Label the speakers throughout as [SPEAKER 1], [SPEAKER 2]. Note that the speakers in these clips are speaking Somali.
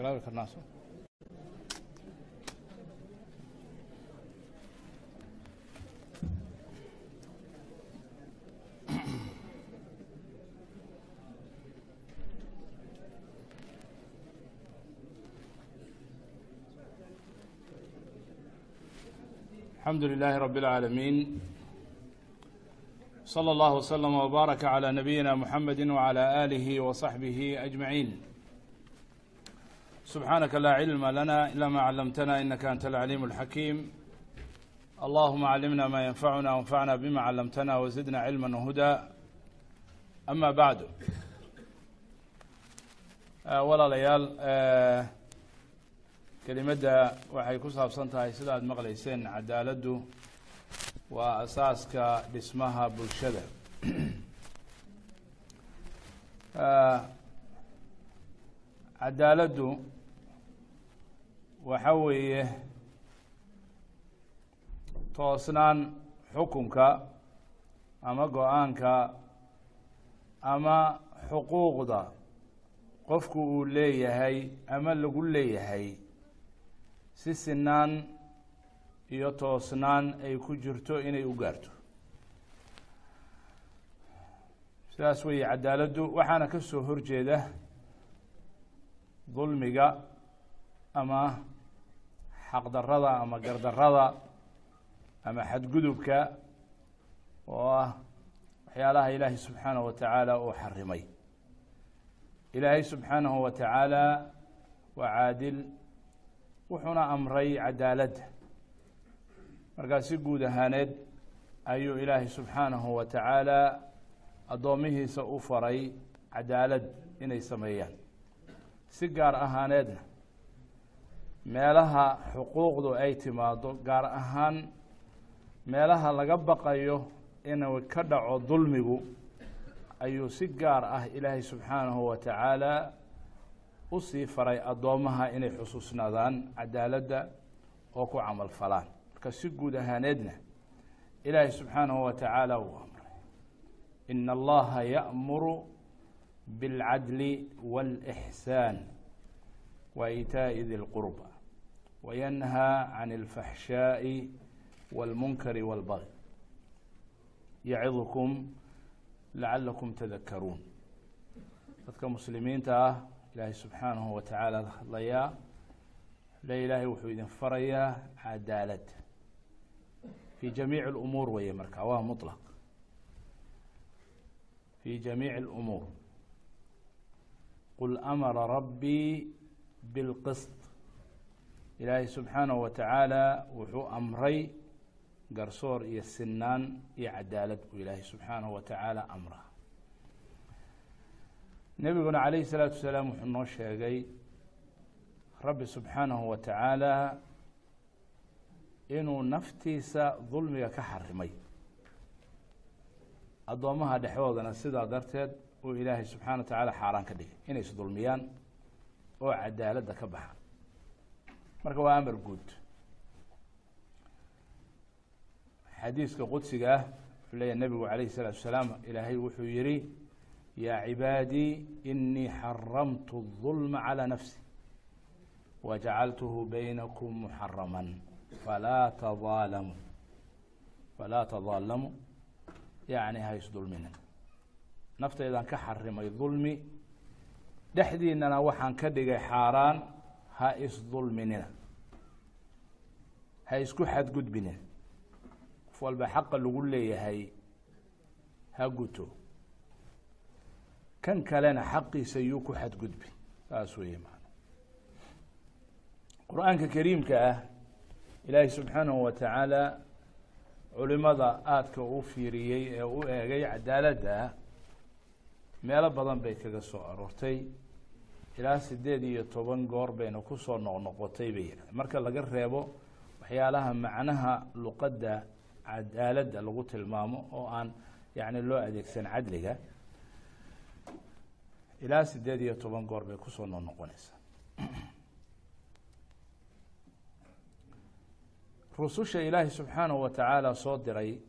[SPEAKER 1] claro, el Jarnaso. الحمد لله رب العالمين صلى الله وسلم وبارك على نبينا محمد وعلى آله وصحبه أجمعين سبحانك لا علم لنا إلا ما علمتنا إنك أنت العليم الحكيم اللهم علمنا ما ينفعنا وانفعنا بما علمتنا وزدنا علما وهدى أما بعد walaalayaal kelimadda waxay ku saabsan tahay sida aad maqlayseen cadaaladdu waa asaaska dhismaha bulshada cadaaladdu waxa weeye toosnaan xukunka ama go'aanka ama xuquuqda qofku uu leeyahay ama lagu leeyahay si sinaan iyo toosnaan ay ku jirto inay u gaarto. Sidaas weeye cadaaladdu waxaana ka soo horjeeda dulmiga ama xaqdarrada ama gardarrada ama xadgudubka oo ah waxyaalaha ilaahay subxaanahu wa tacaala uu xarimay. Ilaahay subxaanahu wa tacaala waa caadil wuxuuna amray cadaaladda markaa si guud ahaaneed ayuu ilaahay subxaanahu wa tacaala addoomihiisa u faray cadaalad inay sameeyaan. Si gaar ahaaneedna meelaha xuquuqdu ay timaado gaar ahaan meelaha laga baqayo inuu ka dhaco dulmigu ayuu si gaar ah ilaahay subxaanahu wa tacaala u sii faray addoommaha inay xusuusnaadaan cadaaladda oo ku camal falaan marka si guud ahaaneedna ilaahay subxaanahu wa tacaala uu amray ina allaha ya'muru biاlcadli wاlإxsaan wa iitaaءi di lqurba wayanhaa can اlfaxshaaءi wاlmunkari wاlbagi yacidkum lacalakum tadakaruun dadka muslimiinta ah ilaahay subxaanahu wa tacaala la hadlayaa le ilaahay wuxuu idin farayaa cadaalad fi jamiici اlumuur weye marka waa muطlaq fi jamiici اlumuur qul amara rabbii biاlqisط ilaahay subxaanahu wa tacaala wuxuu amray garsoor iyo sinaan iyo cadaalad buu ilaahay subxaanahu wa tacaala amra nebiguna calayhi salaatu wasalaam wuxuu noo sheegay rabbi subxaanahu wa tacaala inuu naftiisa dulmiga ka xarimay. Addoommaha dhexdoodana sidaa darteed uu ilaahay subxana wa tacaala xaaraan ka dhigay. Inay isdulmiyaan oo cadaaladda ka baxaan marka waa amar guud xadiiska qudsiga ah wuxuu leeyahy nebigu calayhi salaatu wasalaam ilaahay wuxuu yihi yaa cibaadii inii xaramtu الظulma calى nafsi wajacaltuhu baynakum muxarama falaa tadaalamu falaa tadaalamuu yacni ha isdulminin naftaydaan ka xarimay dulmi dhexdiinana waxaan ka dhigay xaaraan ha isdulminina ha isku xadgudbinin qof walba xaqa lagu leeyahay ha guto. Kan kalena xaqiisa yuu ku xadgudbi saas weeye maana qur'aanka kariimka ah ilaahay subxaanahu wa tacaala culimada aadka u fiiriyey ee u eegay cadaaladda meelo badan bay kaga soo aroortay ilaa sideed iyo toban goor bayna ku soo noqnoqotay bay yidhah marka laga reebo waxyaalaha macnaha luqadda cadaaladda lagu tilmaamo oo aan yacni loo adeegsan cadliga ilaa sideed iyo toban goor bay ku soo noqnoqonaysaa. Rususha ilaahay subxaanahu wa tacaala soo diray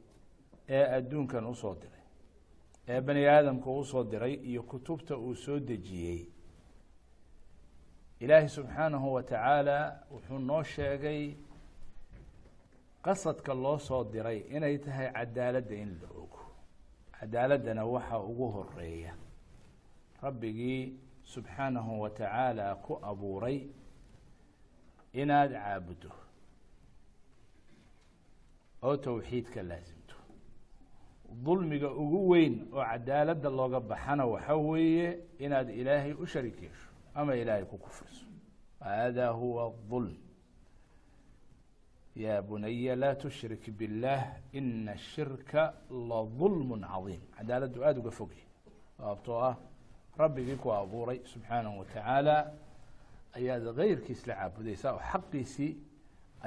[SPEAKER 1] ee adduunkan u soo diray ee bani aadamka u soo diray iyo kutubta uu soo dejiyey ilaahi subxaanahu wa tacaala wuxuu noo sheegay qasadka loo soo diray inay tahay cadaaladda in la ogo. Cadaaladdana waxaa ugu horreeya rabbigii subxaanahu wa tacaala ku abuuray inaad caabuddo oo towxiidka laasimto dulmiga ugu weyn oo cadaaladda looga baxana waxa weeye inaad ilaahay u sharig yeesho ama ilaahay ku kufriso hada huwa dulm ya bunaya laa tushrik biاllah ina ashirka ladulm cadiim cadaaladdu aada uga fogyi sababtoo ah rabbigii ku abuuray subxaanahu wa tacaala ayaad keyrkiis la caabudeysaa oo xaqiisii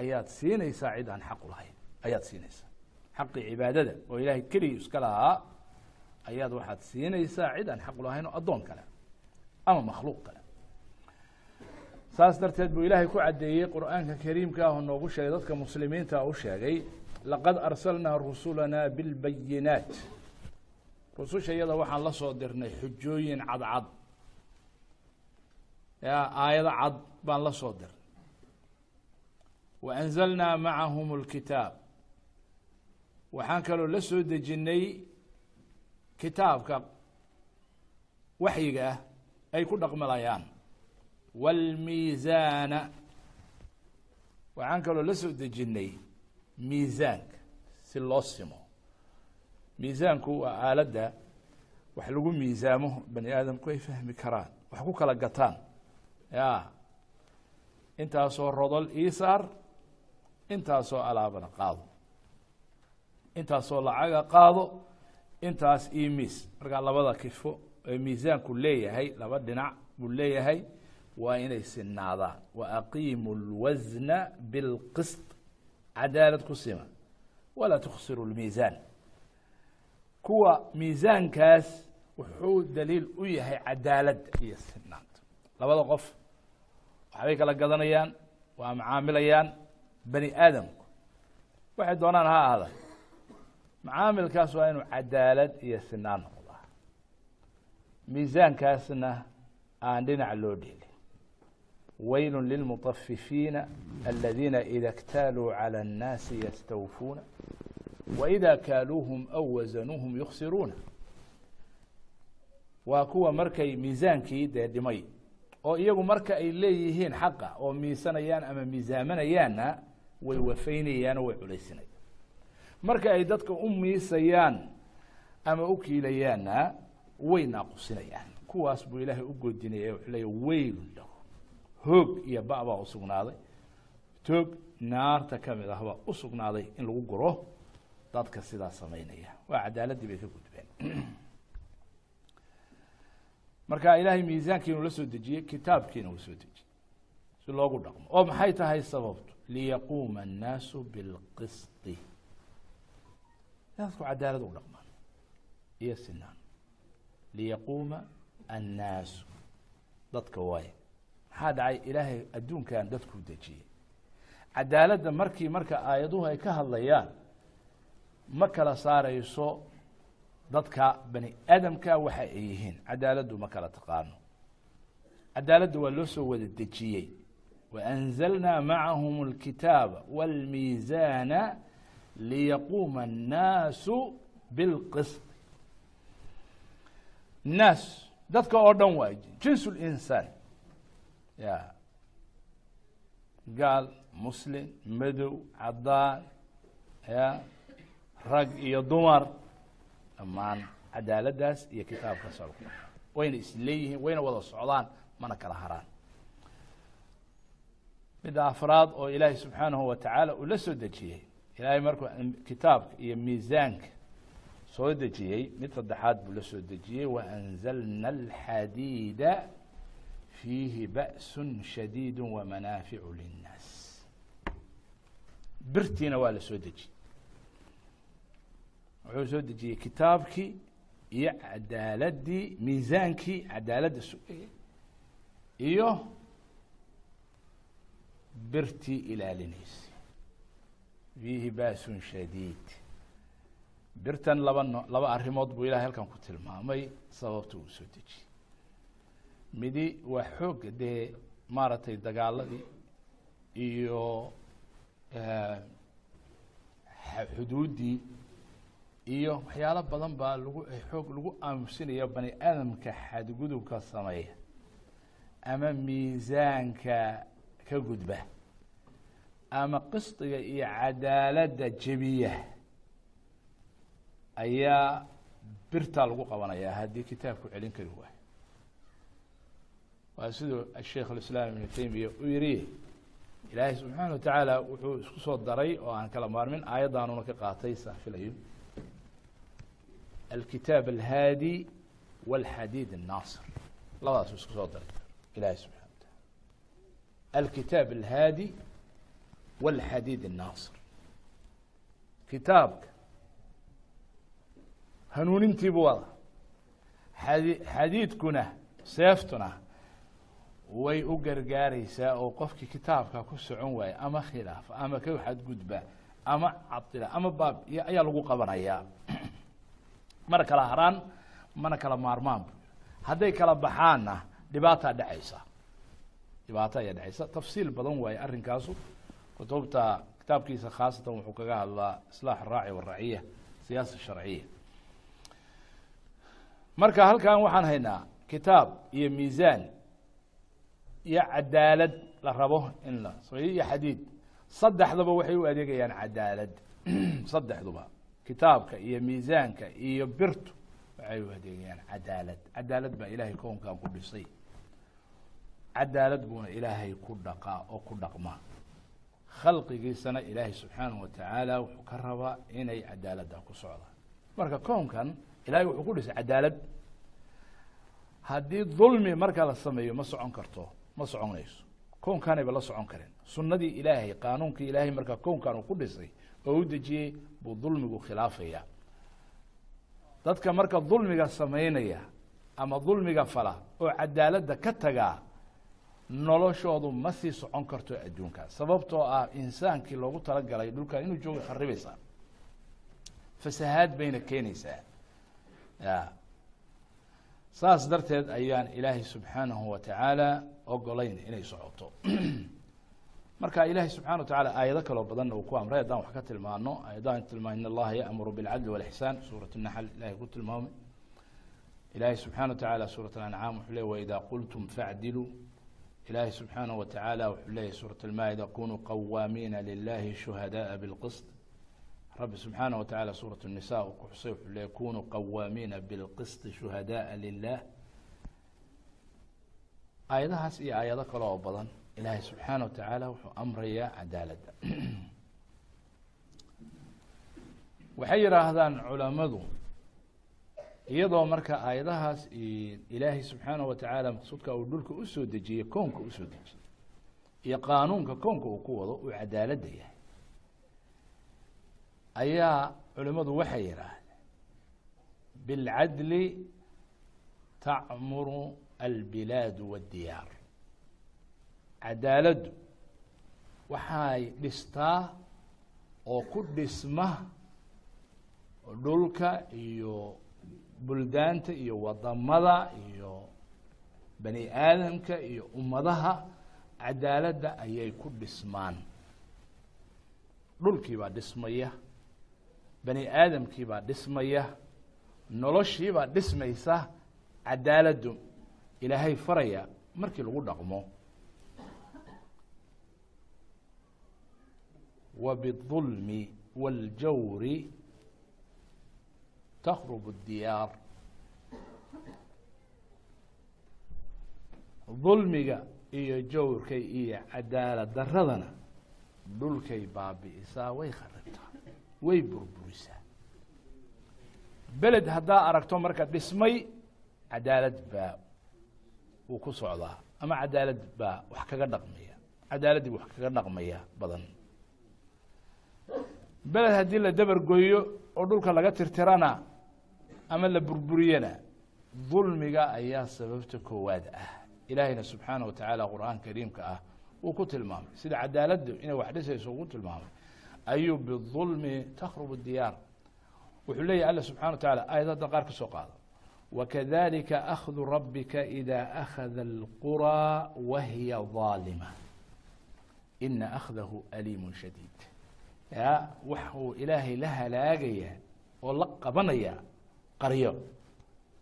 [SPEAKER 1] ayaad siinaysaa cid aan xaq u lahayn ayaad siinaysaa xaqii cibaadada oo ilaahay keligii iska lahaa ayaad waxaad siinaysaa cid aan xaq u lahayn oo addoon kale ama makhluuq kale saas darteed buu ilaahay ku caddeeyey qur'aanka kariimka ah oo noogu sheegay dadka muslimiinta u sheegay laqad arsalnaa rusulana bilbayinaat. Rususha iyada waxaan la soo dirnay xujooyin cadcad. Ya aayado cad baan la soo dirnay. Wa anzalnaa macahum اlkitaab waxaan kaloo la soo dejinnay kitaabka waxyiga ah ay ku dhaqmalayaan wاlmiizaana waxaan kaloo la soo dejinnay miisaanka si loo simo miisaanku waa aaladda wax lagu miisaamo bani aadamku ay fahmi karaan wax ku kala gataan ya intaasoo rodol iisaar intaasoo alaabana qaado intaasoo lacaga qaado intaas imis markaa labada kifo ee miisaanku leeyahay laba dhinac buu leeyahay waa inay sinaadaan wa aqiimu اlwasna biاlqisط cadaalad ku sima walaa tuksiru اlmiisaan kuwa miisaankaas wuxuu daliil u yahay cadaaladda iyo sinaanta labada qof waxbay kala gadanayaan waa macaamilayaan bani aadamku waxay doonaan ha ahda macaamilkaas waa inuu cadaalad iyo sinaan noqdaa miisaankaasna aan dhinac loo dhelin wayl lilmuطafifiina aladiina ida اktaaluu calى الnaasi yastawfuuna waإida kaaluuhum aw wasanuuhum yuksiruuna waa kuwa markay miisaankii dee dhimay oo iyagu marka ay leeyihiin xaqa oo miisanayaan ama miisaamanayaanna way wafaynayaan oo way culaysinayaan marka ay dadka u miisayaan ama u kiilayaanna way naaqusinayaan kuwaas buu ilaahay u goodinaya wuxuu leeya weylun lahu hoog iyo ba baa usugnaaday toog naarta ka mid ah baa usugnaaday in lagu guro dadka sidaa samaynaya waa cadaaladdii bay ka gudbeen. Marka ilaahay miisaankiinu la soo dejiyey kitaabkiina uu soo dejiyey. Si loogu dhaqmo. Oo maxay tahay sababtu? Liyaquuma annaasu bilqisti. Dadku cadaalad u dhaqmaan iyo sinaan. Liyaquuma annaasu. Dadka waaye maxaa dhacay ilaahay adduunkan dadkuu dejiyey cadaaladda markii marka aayaduhu ay ka hadlayaan ma kala saareyso dadka bani aadamka waxa ay yihiin cadaaladdu ma kala taqaano cadaaladda waa loo soo wada dejiyey waanzalnaa macahum اlkitaaba wاlmiizaana liyaquuma annaasu bilqisط naas dadka oo dhan waay jins linsaan ya gaal muslim madow cadaan ya rag iyo dumar dhammaan cadaaladdaas iyo kitaabkaas al wayna isleeyihiin wayna wada socdaan mana kala haraan. Midda afraad oo ilaahay subxaanahu wa tacaala uu la soo dejiyey ilaahay markuu kitaabka iyo miisaanka soo dejiyey mid saddexaad buu la soo dejiyey waanzalna alxadiida fiihi ba'sun shadiid wamanaaficu linnaas birtiina waa la soo dejiyey wuxuu soo dejiyey kitaabkii iyo cadaaladdii miisaankii cadaaladda sugayay iyo birtii ilaalinaysay fiihi ba'sun shadiid birtan laba no laba arrimood buu ilahay halkan ku tilmaamay sababta uu soo midi waa xoog dee maaragtay dagaaladii iyo xuduuddii iyo waxyaalo badan baa lagu xoog lagu aamusinaya bani aadamka xadgudubka sameeya ama miisaanka ka gudba ama qisdiga iyo cadaaladda jebiya ayaa birtaa lagu qabanayaa haddii kitaabku celin kari waayo waa siduu asheikh alislaam ibnu taymiya u yidhi ilaahay subxaana wa tacaala wuxuu isku soo daray oo aan kala maarmin aayaddaanuna ka qaatay saan filayo alkitaab alhaadi walxadiid annaasir. Labadaasuu isku soo daray ilahay subxana wa taala alkitaab alhaadi walxadiid annaasir. Kitaabka hanuunintiibu wada xadi xadiidkuna seeftuna way u gargaareysaa oo qofkii kitaabka ku socon waaya ama khilaafa ama ka xadgudba ama cadila ama baab ayaa lagu qabanayaa. Mana kala haraan mana kala maarmaan hadday kala baxaanna dhibaataa dhacaysa. Dhibaato ayaa dhacaysa. Tafsiil badan waaye arrinkaasu. Kutubta kitaabkiisa khaasatan wuxuu kaga hadlaa islaax araaci waraciya siyaasa sharciya. Marka halkan waxaan haynaa kitaab iyo miisaan iyo cadaalad la rabo in la sameeyo iyo xadiid. Saddexdaba waxay u adeegayaan cadaalad. Saddexduba kitaabka iyo miisaanka iyo birtu waxay u adeegayaan cadaalad. Cadaalad baa ilaahay kownkan ku dhisay. Cadaalad buuna ilaahay ku dhaqaa oo ku dhaqmaa khalqigiisana ilaahay subxaanahu watacaala wuxuu ka rabaa inay cadaaladda ku socdaan marka kownkan ilahay wuxuu ku dhisay cadaalad. Haddii dulmi marka la sameeyo ma socon karto ma soconayso kownkaanayba la socon karin. Sunnadii ilaahay qaanuunkii ilaahay marka kownkan uu ku dhisay oo u dejiyey buu dulmigu khilaafaya. Dadka marka dulmiga samaynaya ama dulmiga fala oo cadaaladda ka tagaa noloshoodu ma sii socon karto adduunka. Sababtoo ah insaankii loogu talagalay dhulkan inuu jooga kharibaysaa fasahaad bayna keenaysaa saas darteed ayaan ilaahay subxaanahu watacaala ogolayn inay socoto. Marka ilaahay subxana wa tacala aayado kaloo badanna uu ku amray haddaan wax ka tilmaano aayadaha tilmaa in allaha yaamuru bilcadli walixsaan suurat naxl ilahay ku tilmaamay. Ilaahay subxana wa tacaala suurat alancaam wuxuu leey waidaa qultum facdiluu ilaahay subxaanahu wa tacaala wuxuu leeyahy suurat almaa-ida kunuu qawaamiina lilahi shuhadaءa bilqisd rabbi subxaana wa tacaala suurat nisa uu ku xusay wuxuu leeya kunuu qawaamiina bilqisti shuhadaaa lilah aayadahaas iyo aayado kale oo badan ilaahay subxaana wa tacaala wuxuu amrayaa cadaaladda. Waxay yidhaahdaan culamadu iyadoo marka aayadahaas ilaahay subxaana wa tacaala maqsuudka uu dhulka u soo dejiyey koonka u soo dejiyey iyo qaanuunka koonka uu ku wado uu cadaaladda yahay ayaa culimadu waxay yidhaahdeen biاlcadli tacmuru albilaad wاddiyaar cadaaladdu waxay dhistaa oo ku dhisma dhulka iyo buldaanta iyo waddamada iyo bani aadamka iyo ummadaha cadaaladda ayay ku dhismaan. Dhulkii baa dhismaya bani aadamkii baa dhismaya noloshii baa dhismaysa cadaaladdu ilaahay faraya markii lagu dhaqmo wa biالظulmi wاljawri تkrب الdiyaar dulmiga iyo jawrkay iyo cadaalad daradana dhulkay baabi'isaa way kharibtaa way burburisaa beled haddaa aragto marka dhismay cadaalad baa uu ku socdaa. Ama cadaalad baa wax kaga dhaqmaya. Cadaaladdii wax kaga dhaqmaya badan. Beled haddii la dabar goyo oo dhulka laga tirtirana ama la burburiyana dulmiga ayaa sababta koowaad ah. Ilaahayna subxaana wa tacaala qur'aan kariimka ah uu ku tilmaamay. Sida cadaaladdu inay wax dhisayso ugu tilmaamay ayuu biulmi takrub diyaar. Wuxuu leeyahy alla subxana wa tacaala aayadaddan qaar ka soo qaado. Wakadalika akhdu rabbika ida akhada alquraa wahiya ظaalima ina akhdahu aliimu shadiid. Ya waxa uu ilaahay la halaagaya oo la qabanaya qaryo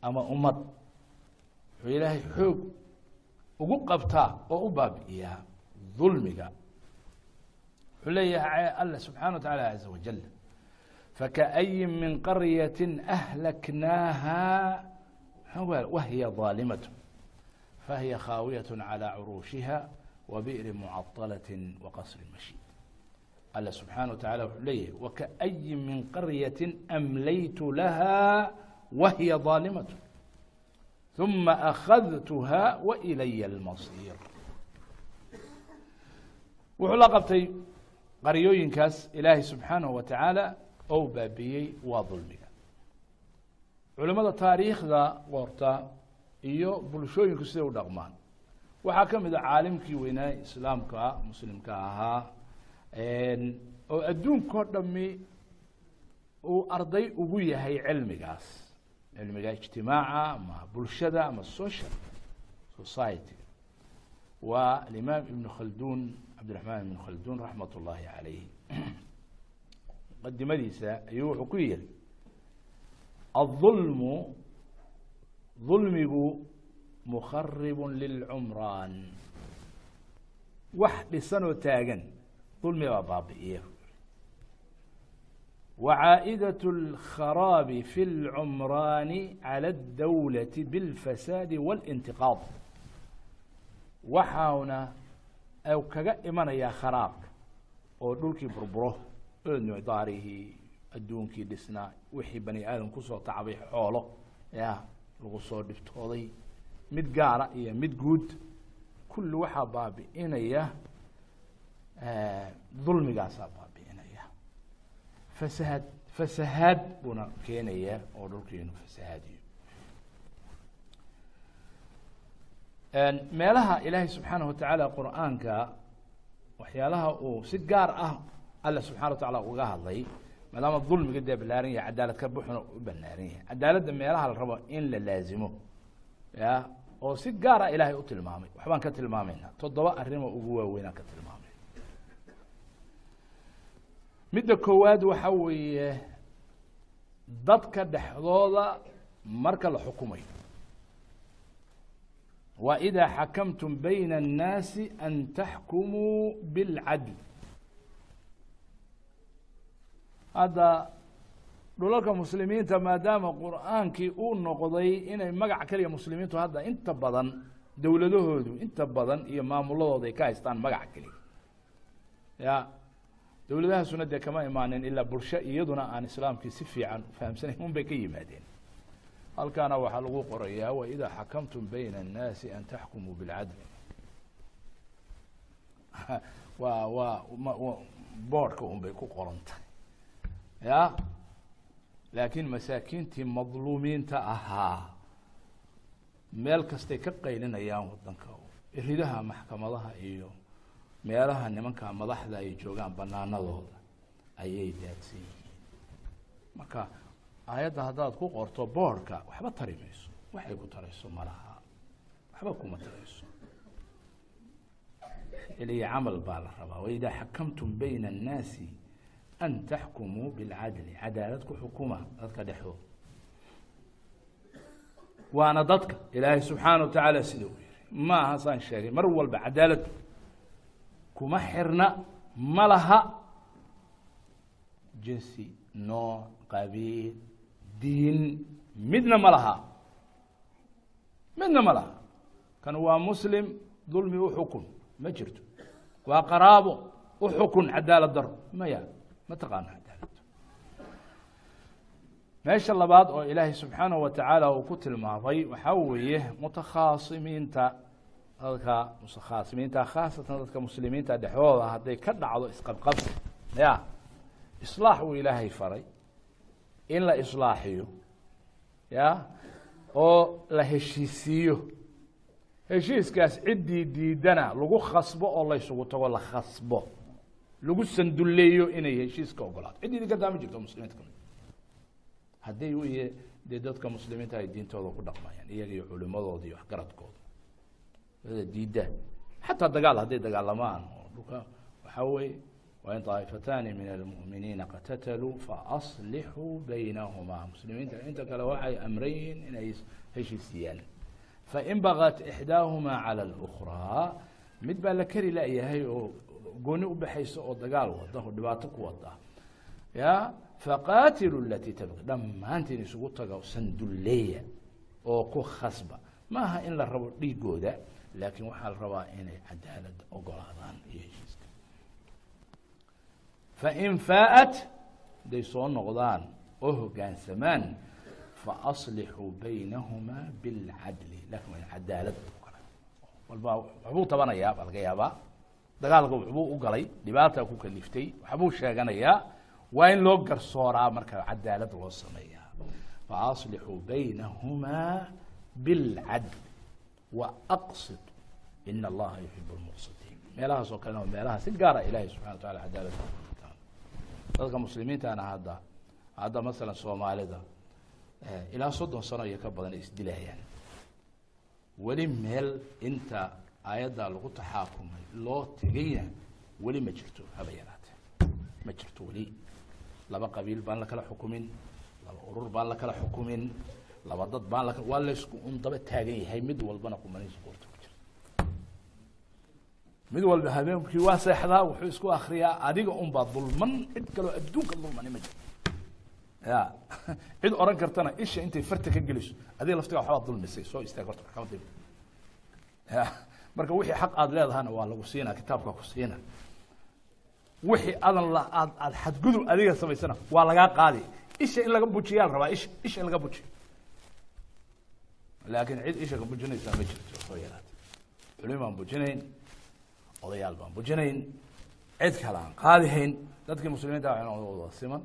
[SPEAKER 1] ama ummad wuxuu ilaahay xoog ugu qabtaa oo u baabi'iyaa dulmiga wuxuu leeyahay alle subxaana wa tacaala caza wajal fakaayin min qaryatin ahlaknaaha wahiya ظaalimat fahiya khaawiyaة calى curuushiha wa bi'ri mucaطalaة wa qasri mashid alle subxaana wa tacala wuxuu leeyahay wakaayin min qaryatin amlaytu laha wahiya ظaalimat ثuma أkhadtuha waإilaya اlmasiir wuxuu la qabtay qaryooyinkaas ilaahay subxaanahu wa tacaala ou baabiyey waa dulmiga. Culimmada taariikhda qorta iyo bulshooyinku siday u dhaqmaan. Waxaa ka mid a caalimkii weynaa islaamka muslimka ahaa oo adduunkao dhami uu arday ugu yahay cilmigaas. Cilmiga ijtimaaca ama bulshada ama social society. Waa alimaam ibnu khaldun cabdiraxmaan ibn khalduun raxmat ullaahi calayh muqadimadiisa ayuu wuxuu ku yihi aulmu dulmigu mukaribun lilcumraan. Wax dhisanoo taagan dulmi baa baabi'iya. Wacaa'idat اlkharaabi fi اlcumraani cala اdawlati biاlfasaadi waاlintiqaad waxauna kaga imanayaa kharaabka oo dhulkii burburo daarihii adduunkii dhisnaa wixii bani aadam ku soo tacbay xoolo ya lagu soo dhiftooday. Mid gaara iyo mid guud. Kulli waxaa baabi'inaya dulmigaasaa baabi'inaya. Fasahaad fasahaad buuna keenaya oo dhulkii inuu fasahaadiyo meelaha ilaahay subxaanaه wa tacaala qur'aanka waxyaalaha uu si gaar ah alla subxana wa uga hadlay maadaama dulmiga dee ballaaran yahay cadaalad ka buxuna u ballaaran yahay. Cadaaladda meelaha la rabo in la laazimo ya oo si gaara ilaahay u tilmaamay. Waxbaan ka tilmaamayna toddoba arrimo ugu waaweynaan ka tilmaamay midda koowaad waxa weeye dadka dhexdooda marka la xukumayo wa إida xakamtum bayna الnaasi an taxkumuu biاlcadl hadda dhulalka muslimiinta maadaama qur'aankii uu noqday inay magac keliya muslimiintu hadda inta badan dowladahoodu inta badan iyo maamuladooda ay ka haystaan magac keliya ya dowladahaasuna dee kama imaanin ilaa bulsho iyaduna aan islaamkii si fiican fahamsanayn un bay ka yimaadeen halkaana waxaa lagu qorayaa waidaa xakamtum bayna annaasi an taxkumuu bilcadl wa wa boodhka unbay ku qoran tahay ya? Laakiin masaakiintii madluumiinta ahaa meel kastay ka qaylinayaan wadanka iridaha maxkamadaha iyo meelaha nimanka madaxda ay joogaan banaanadooda ayay daadsan yihiin. Marka aayadda haddaad ku qorto boorhka waxba tari mayso. Waxay ku tarayso malaha. Waxba kuma tarayso iliya camal baa la rabaa. Waidaa xakamtum bayna annaasi an taxkumuu bilcadli. Cadaalad ku xukuma dadka dhexdooda waana dadka ilaahay subxaana wa tacaala sida uu yihi ma aha saan sheegay. Mar walba cadaalad kuma xirna. Ma laha. Jinsi nooc qabiil diin midna ma laha. Midna ma laha. Kan waa muslim dulmi u xukun. Ma jirto. Waa qaraabo u xukun cadaalad daro maya ma taqaano cadaalad. Meesha labaad oo ilaahay subxaanaه wa tacaala uu ku tilmaamay waxaa weeye mutakhaasimiinta dadka mutakhaasimiinta khaasatan dadka muslimiinta dhexdooda hadday ka dhacdo isqabqabsi ya islaax uu ilaahay faray in la islaaxiyo ya oo la heshiisiiyo heshiiskaas ciddii diidana lagu khasbo oo laysugu tago la khasbo. Lagu sandulleeyo inay heshiiska ogolaato ciddii idinka daa ma jirto muslimiinta ka mid hadday w dee dadka muslimiinta ay diintooda ku dhaqmayaan iyaga iyo culimadooda iyo waxgaradkooda. Diidda. Xataa dagaal hadday dagaalamaan dhulka waxaa weye wain daaifataani min almu'miniina qatataluu faaslixuu baynahumaa muslimiinta inta kale waxay amran yihiin inay heshiisiyaan fain bagat ixdaahumaa cala اlأkhraa mid baa la keri la-yahay oo gooni u baxaysa oo dagaal wada oo dhibaato ku wada ya faqaatilu latii tabqi dhammaantiin isugu taga sandulleeya oo ku khasba maaha in la rabo dhiigooda laakiin waxaa la rabaa inay cadaalad ogolaadaan iyo fain faa'at hadday soo noqdaan. oo hoggaansamaan faaslixuu baynahumaa bilcadli laakiin waa cadaalad walba waxbuu tabanayaa baa laga yaabaa dagaalka waxbuu u galay dhibaataa ku kaliftay waxbuu sheeganayaa waa in loo garsooraa marka cadaalad loo sameeyaa faaslixuu baynahumaa bilcadl waaqsit in allaha yuxib lmuqsitiin meelahaas oo kalena meelaha si gaara ilahay subxana wa taala cadaalad dadka muslimiintana hadda hadda masalan soomaalida ilaa soddon sano iyo ka badan isdilayaan weli meel inta aayaddaa lagu taxaakumay loo tegayna weli ma jirto haba yaraatee. Ma jirto weli. Laba qabiil baan la kala xukumin laba urur baan la kala xukumin laba dad baan la waa laysku un daba taagan yahay mid walbana kumanaysa qoorta ku jira mid walba habeenkii waa seexdaa wuxuu isku akriyaa adiga un baa dulman. Cid kaloo adduunka dulmani ma jiro. Ya cid oran kartana isha intay farta ka geliso adiga laftiga waxbaad dulmisay soo istaag horta maxkamada ya marka wixii xaq aada leedahana waa lagu siinaa kitaabkaa ku siina wixii adan la aad aad xadgudub adiga samaysana waa lagaa qaadi. Isha in laga bujiyaa la rabaa isha isha in laga bujiyo laakiin cid isha ka bujinaysaa ma jirto soo yaraata culim baan bujinayn odayaal baan bujinayn cid kale aan qaadihayn dadkii muslimiinta wada siman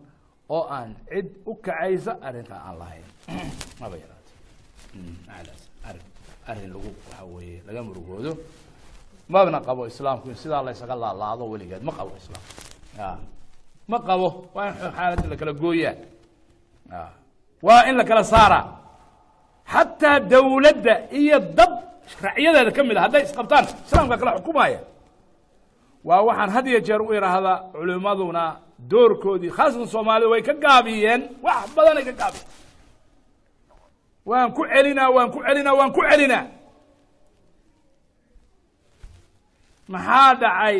[SPEAKER 1] oo aan cid u kacaysa arrinkaa aan lahayn. Maba yaraata alaas arrin lagu waxa weeye laga murugoodo. Mabna qabo islaamku in sidaa laysaga laalaado weligeed. Ma qabo islaamku ma qabo. Waa in xaaladda lakala gooyaa. Ya waa in la kala xataa dawladda iyo dad racyadeeda ka mid a hadday isqabtaan islaamka kala xukumaya waa waxaan had iyo jeer u idhaahdaa culimaduna doorkoodii khaasatan soomaalida way ka gaabiyeen. Wax badanay ka gaabiyeen. Waan ku celinaa waan ku celinaa waan ku celinaa. Maxaa dhacay?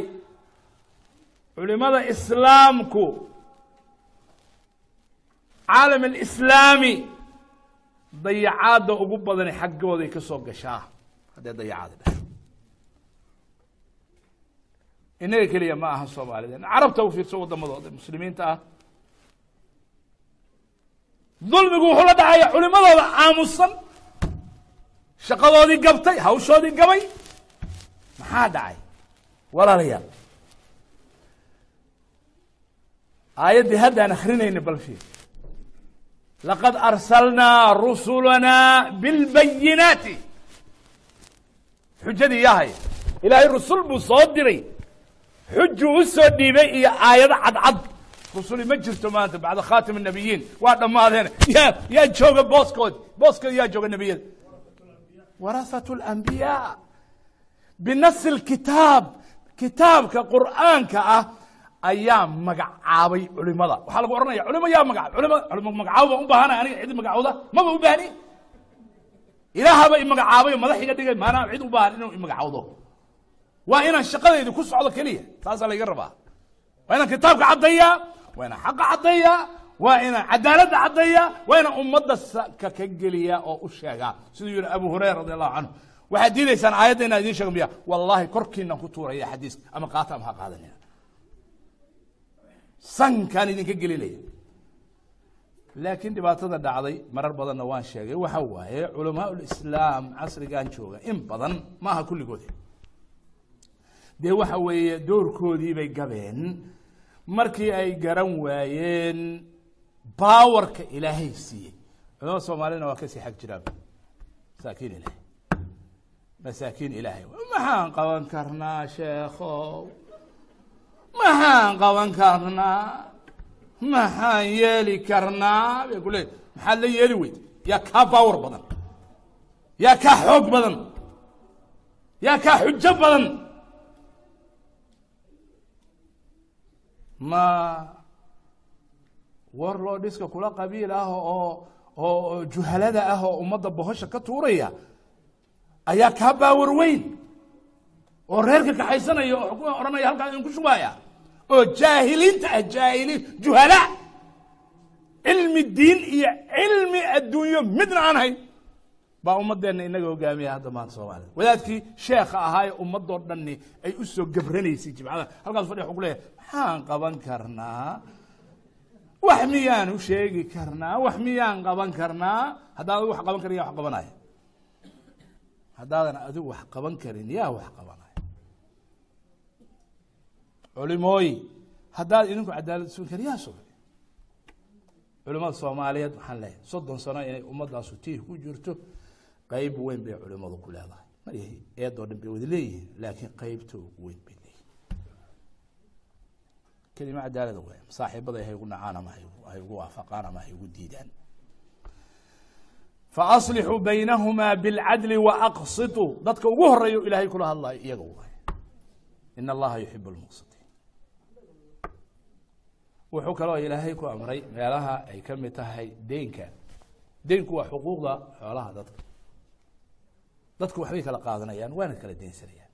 [SPEAKER 1] Culimada islaamku caalam alislaami dayacaadda ugu badani xaggooday ka soo gashaa. Hadday dayacaada inaga keliya ma aha soomaalida carabta u fiirso waddamadooda muslimiinta ah. Dulmigu wuxuu la dhacaya culimadooda aamusan. Shaqadoodii gabtay hawshoodii gabay. Maxaa dhacay? Walaalayaal. Aayaddii haddaan akrinayna bal fiir. Laqad arsalnaa rusulana bilbayinaati. Xujadii yahay ilaahay rusul buu soo diray xuju u soo dhiibay iyo aayado cadcad. Rusuli ma jirto maanta bacda khaatim nabiyiin waa dhammaadeen. Ya yaa jooga booskood. Booskood yaa jooga nebiyada warahatu اlambiyaa binasi اlkitaab kitaabka qur'aanka ah ayaa magacaabay culimada. Waxaa lagu odhanaya culimo yaa maga culima culimo magacaabo baan u baahana aniga cid magacawda maba u baahni ilaahaba imagacaabay madax iga dhigay maanaa cid u baahan inuu imagacawdo waa inaan shaqadaydi ku socdo keliya. Taasaa layga rabaa. Waa inaan kitaabka caddayaa waa inaan xaqa caddayaa waa inaan cadaaladda caddayaa waa inaan ummadda saka ka geliyaa oo u sheegaa. Siduu yihi abu hurayra radi allahu canhu waxaad diidaysaan aayadda inaan idiin sheego miya wallahi korkiinaan ku tuuraya xadiiska. Ama qaata ama ha qaadanina sankaan idinka gelinaya. Laakiin dhibaatada dhacday marar badanna waan sheegay. Waxa waaye culamaa ulislaam casrigan jooga in badan maaha kulligoodi dee waxa weeye doorkoodii bay gabeen. Markii ay garan waayeen baawarka ilaahay siiyey. Culamada soomaalina waa ka sii xag jiraan. Masaakiin ilahay masaakiin ilaahay. Maxaan qaban karnaa sheekhow maxaan qaban karnaa? Maxaan yeeli karnaa? Bay ku leeyihiin maxaad la yeeli weyd? Yaa kaa baawar badan. Yaa kaa xoog badan. Yaa kaa xujo badan ma war loo dhiska kula qabiil ah oo oo juhalada ah oo ummadda bohosha ka tuuraya ayaa kaa baawar weyn oo reerka kaxaysanaya oo ku odhanaya halkaas idinku shubaya oo jaahiliinta ah jaahiliin juhala! Cilmi diin iyo cilmi adduunyo midna aan hayn baa ummadeenna inaga hogaamiya hadda maanta soomaalida wadaadkii sheekha ahaa ee ummadoo dhani ay u soo gabranaysay jimcada. Halkaas fadhi ku leeyahay maxaan qaban karnaa wax miyaan u sheegi karnaa wax miyaan qaban karnaa. Haddaan adigu wax qaban karin yaa wax qabanaya haddaadan adigu wax qaban karin yaa wax qabanaya culimooyi haddaad idinku cadaalad sugi karin yaa sugay culimada soomaaliyeed waxaan leeyahay soddon sano inay ummadaasu tiih ku jirto qeyb weyn bay culimadu ku leedahay. Maryahay eedoo dhan bay wada leeyihiin laakiin qeybta ugu weyn bay leeyihiin kelima cadaalada wey saaxiibada hay gu nacaan ama hay ugu waafaqaan ama hay ugu diidaan. Faaslixuu baynahumaa bilcadli waaqsituu dadka ugu horeeyo ilaahay kula hadlayo iyaga waay in allaha yuxib lmuqsitiin wuxuu kaloo ilaahay ku amray meelaha ay ka mid tahay deynka deynku waa xuquuqda xoolaha dadka dadku waxbay kala qaadanayaan waana kala deynsanayaan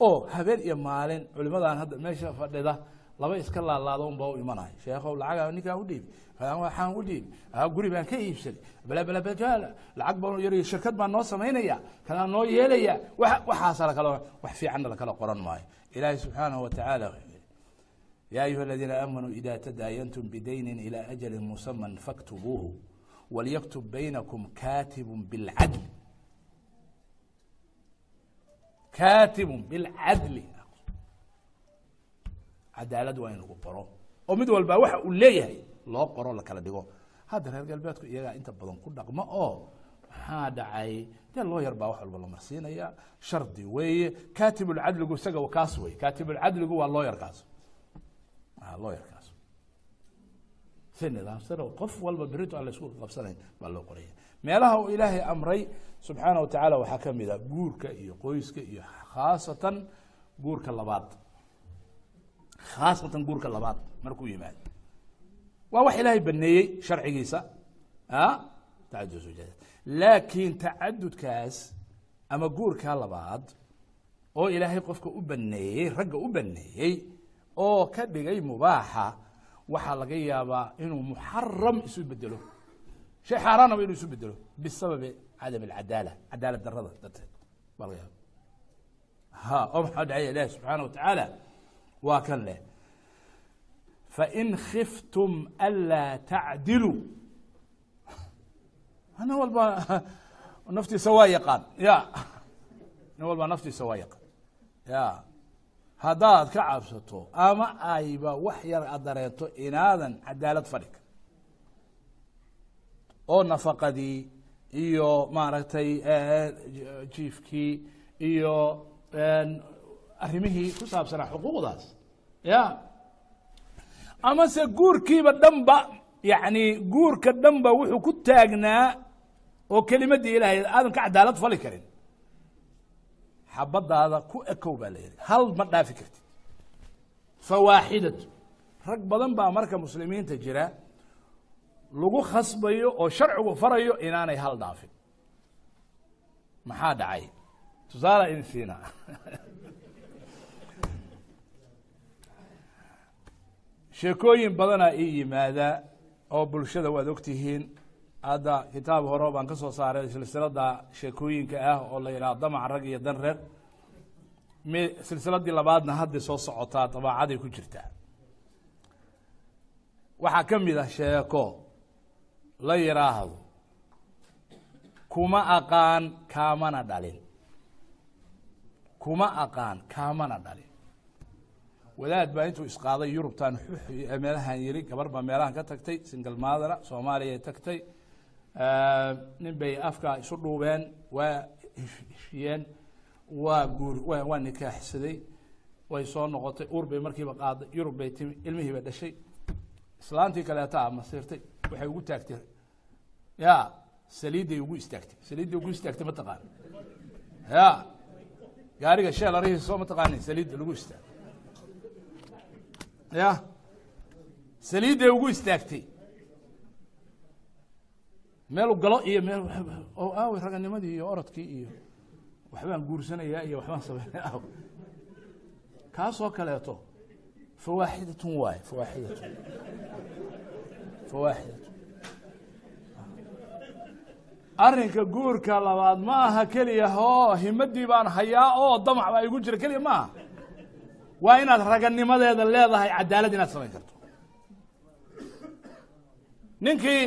[SPEAKER 1] oo habeen iyo maalin culimadan hadda meesha fadhida laba iska laalaado unba u imanayo sheekhow lacaga ninkaan u dhiibi waxaan u dhiibi guri baan ka iibsaday balabalabajaal lacag baan yar shirkad baan noo samaynaya kanaa noo yeelaya wa waxaasa lakala wax fiicanna lakala qoran maayo. Ilaahay subxaanahu watacaala ya ayuha aladiina aamanuu ida tadaayantum bidayni ilى ajali musama faktubuuhu walyaktub baynakum katibu bilcadl katibu bilcadli cadaalad waa in lagu qoro oo mid walba waxa uu leeyahay loo qoro lakala dhigo. Hadda reer galbeedku iyagaa inta badan ku dhaqmo oo maxaa dhacay? Dee loo yar baa wax walba la marsiinaya. Shardi weeye. Katibulcadligu isaga kaas wey katibulcadligu waa loo yarkaas. Loo yarkaas si nidaamsan oo qof walba berito aan la isku qabsanayn baa loo qoraya meelaha uu ilaahay amray subxaana wa tacaala waxaa ka mid a guurka iyo qoyska iyo khaasatan guurka labaad. Khaasatan guurka labaad markuu yimaado. Waa wax ilaahay baneeyey sharcigiisa laakiin tacadudkaas ama guurka labaad oo ilaahay qofka u baneeyey ragga u baneeyey oo ka dhigay mubaaxa waxaa laga yaabaa inuu muxaram isu bedelo shay xaaraanaba inuu isu bedelo bisababi cadam alcadaala cadaalad darada darteed baa laga yaaba ha oo maxaa dhacaya ilahi subxaana wa tacaala waa kan leh. Fain khiftum anlaa tacdiluu nin walba naftiisa waa yaqaan. Ya nin walba naftiisa waa yaqaan. Ya haddaad ka cabsato ama ayba wax yar aad dareento inaadan cadaalad fadhi kar oo nafaqadii iyo maaragtay jiifkii iyo arrimihii ku saabsanaa xuquuqdaas. Ya. Amase guurkiiba dhanba yani guurka dhanba wuxuu ku taagnaa oo kelimadii ilahay aadan ka cadaalad fali karin xabadaada ku ekow baa la yihi hal ma dhaafi kartid. Fawaaxidatu rag badan baa marka muslimiinta jira lagu khasbayo oo sharcigu farayo inaanay hal dhaafin. Maxaa dhacay? Tusaala in siina sheekooyin badanaa ii yimaada oo bulshada waad ogtihiin hadda kitaab hore baan ka soo saaray silsilada sheekooyinka ah oo la yidhaha damac rag iyo dan reer mi silsiladii labaadna hadday soo socotaa dabaacaday ku jirtaa. Waxaa ka mid ah sheeko la yidhaahdo kuma aqaan kaamana dhalin. Kuma aqaan kaamana dhalin. Wadaad baa intuu isqaaday yurubtan meelahan yiri gabar baa meelahan ka tagtay single maadara soomaaliya tagtay nin bay afka isu dhuubeen waa heshiyeen waa guur waa nikaaxsaday. Way soo noqotay uur bay markiiba qaaday yurub bay timi ilmihii bay dhashay. Islaantii kaleeta a masiirtay waxay ugu taagtay. Ya saliidday ugu istaagtay saliidday ugu istaagtay mataqaan ya gaariga sheel arihiisa soo mataqaanin saliidda lagu istaagay ya saliidday ugu istaagtay meelu galo iyo meel oo aawi raganimadii iyo orodkii iyo waxbaan guursanayaa iyo waxbaan sameynaya kaasoo kaleeto fawaaxidatun waaye fawaaxidatun fawaaxidatun arrinka guurka labaad ma aha keliya oo himadii baan hayaa oo damac baa igu jira. Keliya ma aha. Waa inaad raganimadeeda leedahay cadaalad inaad samayn karto. Ninkii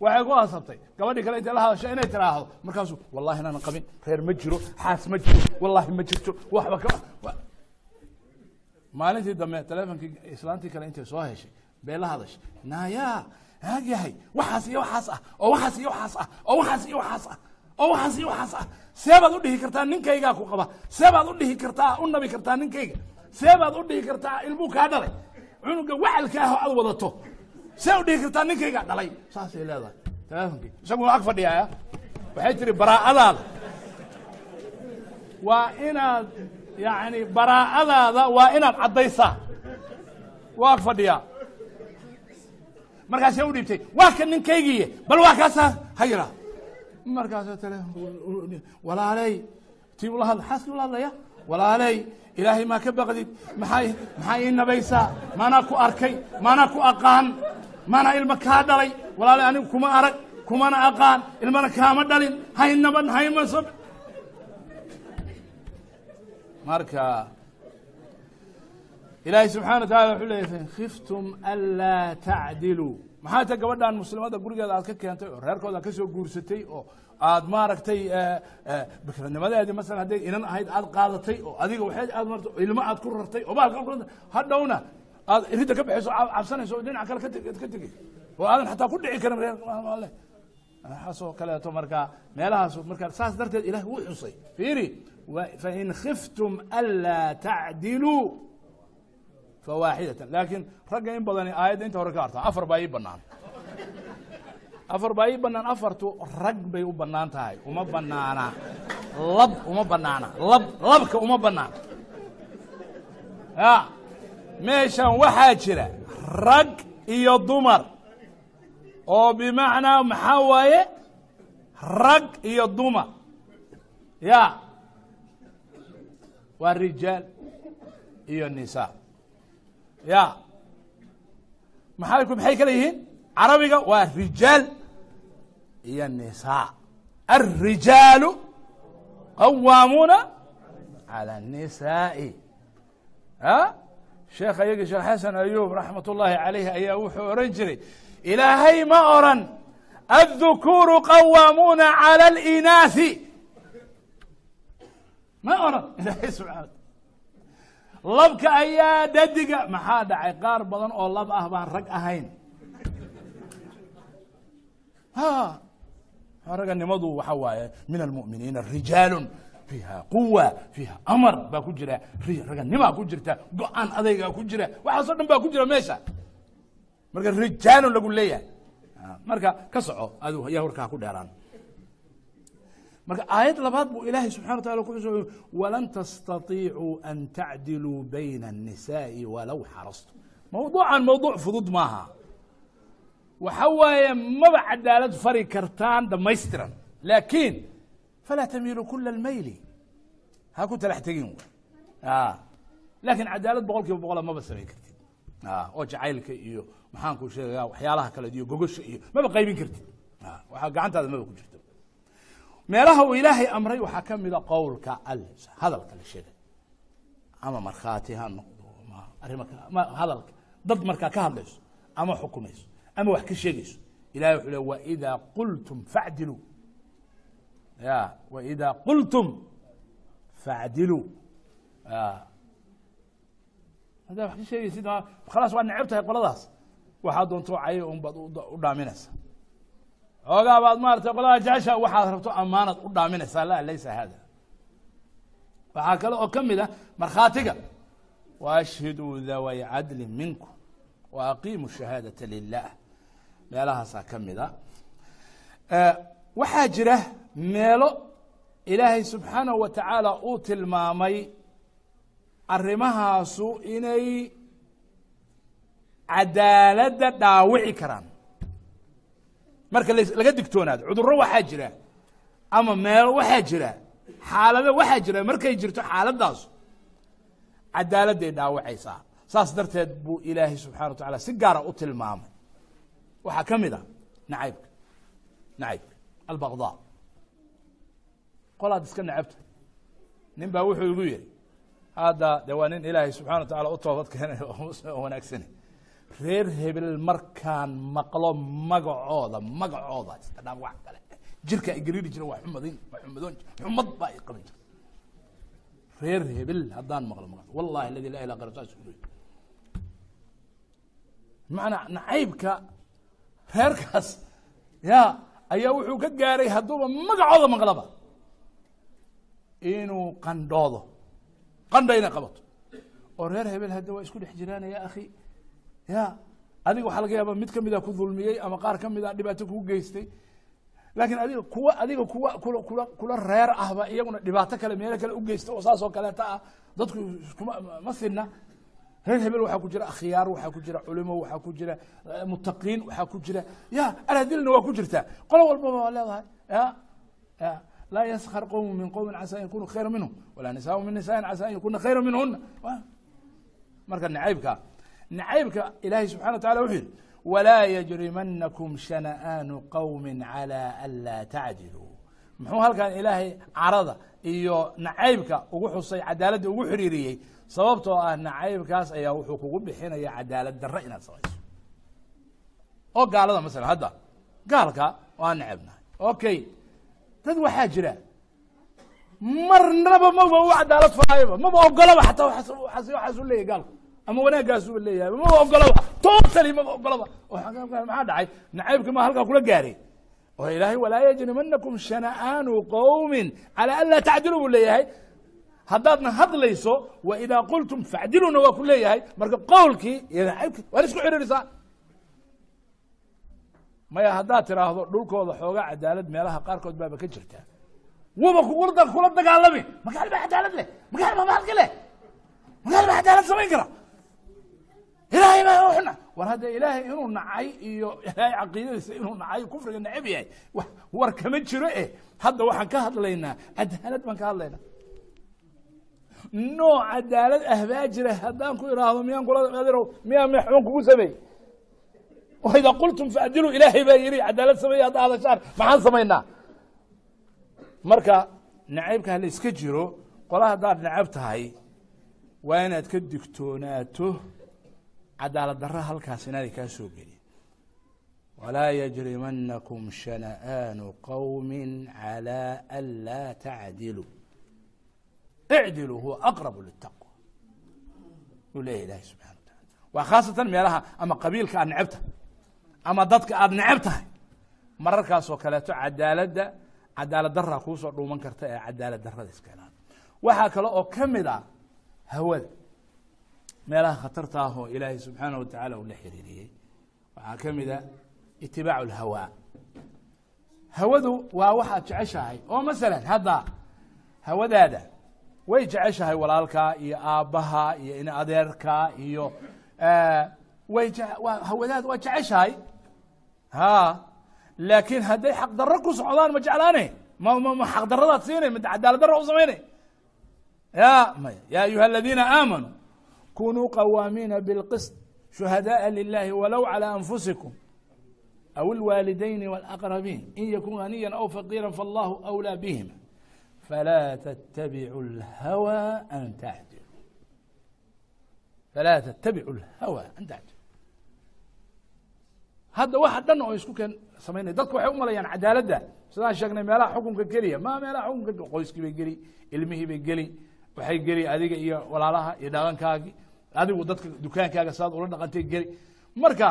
[SPEAKER 1] waxay ku asabtay. Gabadhii kale intay la hadasho inay tiraahdo markaasuu wallahi inaanan qabin. Reer ma jiro. Xaas ma jiro. Wallahi ma jirto. Waxba ka maalintii dambe telefonkii islaantii kale intay soo heshay bay la hadashay. Naayaa naag yahay. Waxaas iyo waxaas ah. Oo waxaas iyo waxaas ah. Oo waxaas iyo waxaas ah. Oo waxaas iyo waxaas ah. See baad u dhihi kartaa ninkaygaa ku qaba. See baad u dhihi kartaa u nabi kartaa ninkayga. See baad u dhihi kartaa ilmuu kaa dhalay. Cunuga wacalka aad wadato see u dhihi kartaa ninkaygaa dhalay. Saasay leedahay. Telefonkii isaguna ag fadhiyaaya. Waxay tiri baraa'adaada. Waa inaad yani baraa'adaada waa inaad caddaysaa. Waa ag fadhiyaa. Markaasee u dhiibtay. Waa ka ninkaygiiye bal waa kaasaa ha yira. Markaasa telefonka walaaley tii ula hadla xaaskii ula hadlaya walaaley ilaahay maa ka baqdid? Maxay maxaa ii nabaysaa? Maanaa ku arkay? Maanaa ku aqaan maanaa ilma kaa dhalay walaaley anigu kuma arag kumana aqaan ilmana kaama dhalin haynaban haymaso marka ilaahay subxana wa tacala wuxuu leeyay fain khiftum anlaa tacdiluu maxaa ta gabadhan muslimada gurigeeda aad ka keentay oo reerkooda aad ka soo guursatay oo aad maaragtay bikradnimadeedii masalan hadday inan ahayd aad qaadatay oo adiga waxay aad marto ilmo aad ku rartay oo baalka hadhowna aad ridda ka baxayso cabsanayso dhinac kale ka tegay oo aadan xataa ku dhici karin reer waxaasoo kaleeto markaa meelahaas markaa saas darteed ilahi wuu xusay. Fiiri fain khiftum anlaa tacdiluu fawaaxidatan laakiin ragga in badani aayadda inta hore ka hartaa afar baa ii banaan afar baa ii banaan afartu rag bay u bannaan tahay. Uma banaana lab uma banaana lab labka uma banaan ya meeshan waxaa jira rag iyo dumar oo bimacnaa maxaa waaye rag iyo dumar ya waa rijaal iyo nisa ya maxay maxay kala yihiin carabiga waa rijaal iyo nisa الrijaalu qawaamuuna calى الnisaaءi a sheekh ayagii sheekh xasan ayuub raxmat ullaahi calayh ayaa wuxuu odhan jiray ilaahay ma odran addukuuru qawaamuuna cala alinaasi ma odran ilaahay subxana labka ayaa dhadiga maxaa dhacay? Qaar badan oo lab ah baan rag ahayn. Raganimadu waxa waaye min almu'miniina rijaalun fiiha quwa fiiha amar baa ku jira raganimaa ku jirta go-aan adaygaa ku jira waxaasoo dhan baa ku jira meesha marka rijaalun lagu leeyahay marka ka soco adu ayaa warkaa ku dheeraan marka aayad labaad buu ilaahay subxana wa taala ku walan tastaiicuu an tacdiluu bayna الnisaءi walow xarastu mawduucan mawduuc fudud maaha waxa waaye maba cadaalad fari kartaan dhamaystiran laakiin falaa tamiilu kula اlmayli ha ku talax tegin laakiin cadaalad boqol kiiba boqola maba samayn kartid oo jacaylka iyo maxaan ku sheegaya waxyaalaha kale iyo gogosha iyo maba qaybin kartid waa gacantaada maba ku jirto meelaha uu ilaahay amray waxaa ka mida qowlka al hadalka la sheegay ama markhaati ha noqdo arima hadalka dad markaa ka hadlayso ama xukumayso ama wax ka sheegayso ilahay wuxuu le waidaa qultum facdiluu ya waidaa qultum facdiluu haddaa wax ka sheegaysid khalaas waa neceb tahay qoladaas. Waxaa doonto cayo un u dhaaminaysa. Xoogaa baad maarata qolada jecesha waxaad rabto amaanad u dhaaminaysaa la laysa hada waxaa kale oo ka mid a markhaatiga. Waashhiduu dhaway cadli minkum wa aqiimu shahaadata lilah meelahaasaa ka mida waxaa jira meelo ilaahay subxaanahu wa tacaala uu tilmaamay arrimahaasu inay cadaaladda dhaawici karaan. Marka laga digtoonaado cudurro waxaa jira ama meelo waxaa jira xaalado waxaa jira markay jirto xaaladaasu cadaaladday dhaawacaysaa saas darteed buu ilaahay subxana wa tacala si gaara u tilmaamay. Waxaa ka mid a nacaybka nacaybka albaqdaa qolaad iska necabta nin baa wuxuu igu yihi hadda de waa nin ilaahay subxana wa tacala u toobad keenay oo wanaagsane reer hebel markaan maqlo magacooda magacooda wax kale. Jirka ay gariiri jira waa xumadin waa xumadoon xumad baa i qaban jira reer hebel haddaan maqlo ma wallahi aladi la ilah qara saas uli macanaa nacaybka reerkaas ya ayaa wuxuu ka gaaray hadduuba magacooda maqlaba inuu qandhoodo. Qandha inay qabato. Oo reer hebel hadda waa isku dhex jiraan ya akhi ya adiga waxaa laga yaaba mid kamida ku dulmiyey ama qaar kamida dhibaato kuu geystay. Laakiin adiga kuwa adiga kuwa kula kula kula reer ahba iyaguna dhibaato kale meelo kale ugeysta oo saas oo kaleeta ah. Dadku iskuma ma sinna. Reer hebel waxaa ku jira akhyaar waxaa ku jira culimo waxaa ku jira mutaqiin waxaa ku jira. Ya aladilna waa ku jirtaa. Qolo walbaba waa leedahay. Ya ya laa yaskar qowmu min qowmin casa an yakunu khayra minhum walaa nisaau min nisaain casa an yakuna khayra minhuna marka nacaybka nacaybka ilaahay subxana wa tacala wuxuu yihi walaa yajrimanakum shana'aanu qowmi calى an laa tacdiluu muxuu halkan ilaahay carada iyo nacaybka ugu xusay cadaaladda ugu xiriiriyey sababtoo ah nacaybkaas ayaa wuxuu kugu bixinaya cadaalad darre inaad samayso oo gaalada masalan hadda gaalka waa necebnahay okay dad waxaa jira. Marnaba maba u cadaalad faayaba maba ogolaba xataa waxaasu leeyahy gaalku ama wanaaggaasuba leeyahay maba ogolaba totally maba ogolaba maxaa dhacay? Nacaybka ma halkaa kula gaaray. Oo ilaahay walaa yajrimanakum shana'aanu qowmin calى an tacdilu buu leeyahay. Haddaadna hadlayso wa qultum facdiluna waa ku leeyahay. Marka qowlkii iyo nacaybki waa isku xiriirisaa maya haddaad tiraahdo dhulkooda xoogaa cadaalad meelaha qaarkood baaba ka jirtaa waba kula kula dagaalami. Magaal baa cadaalad leh. Magaal baa maalki leh. Magaal baa cadaalad samayn kara. Ilaahay baa xuna war hadda ilaahay inuu nacay iyo ilaahay caqiidadiisa inuu nacay kufriga necab yahay. War kama jiro eh. Hadda waxaan ka hadlaynaa. Cadaalad baan ka hadlaynaa. Nooc cadaalad ah baa jira. Haddaan ku iraahdo miyaan kula miyaa maxuun kugu sameey idaa qultum faadiluu ilaahay baa yihi cadaalad sameeya hadda hadashaan maxaan samaynaa? Marka nacaybka hala iska jiro qola haddaad necab tahay waa inaad ka digtoonaato cadaalad darra halkaas inaanay kaa soo gelin. Walaa yajrimanakum shana'aanu qowmi calى an laa tacdiluu. Huwa aqrabu litaqwa uu leeyahy ilahi subxana wa taala waa khaasatan meelaha ama qabiilka aad necab tahay ama dadka aada necab tahay. Mararkaasoo kaleeto cadaaladda cadaalad daraa kuusoo dhuuman karta ee cadaalad darada iska ilaali. Waxaa kale oo ka mid a hawada. Meelaha khatarta ah ilaahay subxaana wa tacaala uu la xiriiriyey waxaa ka mid a itibaacu اlhawaa hawadu waa waxaad jeceshahay. Oo masalan hadda hawadaada way jeceshahay walaalkaa iyo aabbaha iyo in adeerkaa iyo way hawadaada waa jeceshahay ha laakiin hadday xaq darro ku socdaan ma jeclaane ma ma ma xaq daradaad siinay ma cadaalad darra u samaynay ya maya ya ayuha aladiina aamanuu kunuu qawaamiina bilqisط shuhadaءa lilahi walow calى anfusikum aw اlwaalidayni wاlaqrabiin in yakun ganiya aw faqiira faاllahu أwlى bihima falaa tttabicu اlhawى an tacdiluu falaa tttabicu اlhawى an tacdiluu hadda waxa dhan oo isku keen samaynaya dadku waxay u malayaan cadaaladda. Sidaan sheegnay meelaha xukunka keliya ma meelaha xukunka qoyskii bay geli ilmihii bay geli waxay geli adiga iyo walaalaha iyo dhaqankaagii. Adigu dadka dukaankaaga saad ula dhaqantay geli. Marka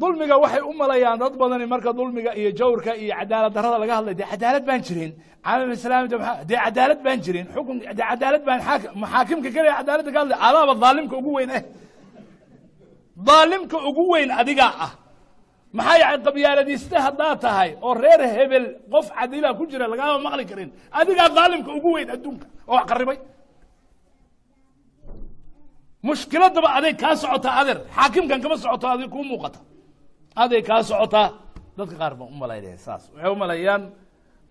[SPEAKER 1] dulmiga waxay u malayaan dad badani marka dulmiga iyo jawrka iyo cadaalad darada laga hadlay dee cadaalad baan jirin. Caalam islaami dee cadaalad baan jirin. Xukun dee cadaalad baan maxaakimka keliya cadaaladda ka hadlay. Adaaba dhaalimka ugu weyn eh daalimka ugu weyn adigaa ah. Maxaa yahay qabyaaladiiste haddaad tahay oo reer hebel qof cadila ku jira lagaama maqli karin? Adigaa daalimka ugu weyn adduunka oo wax qaribay mushkiladaba aday kaa socotaa adeer. Xaakimkan kama socoto adig kuu muuqata. Aday kaa socotaa dadka qaar baan u malaynaya saas. Waxay u maleeyaan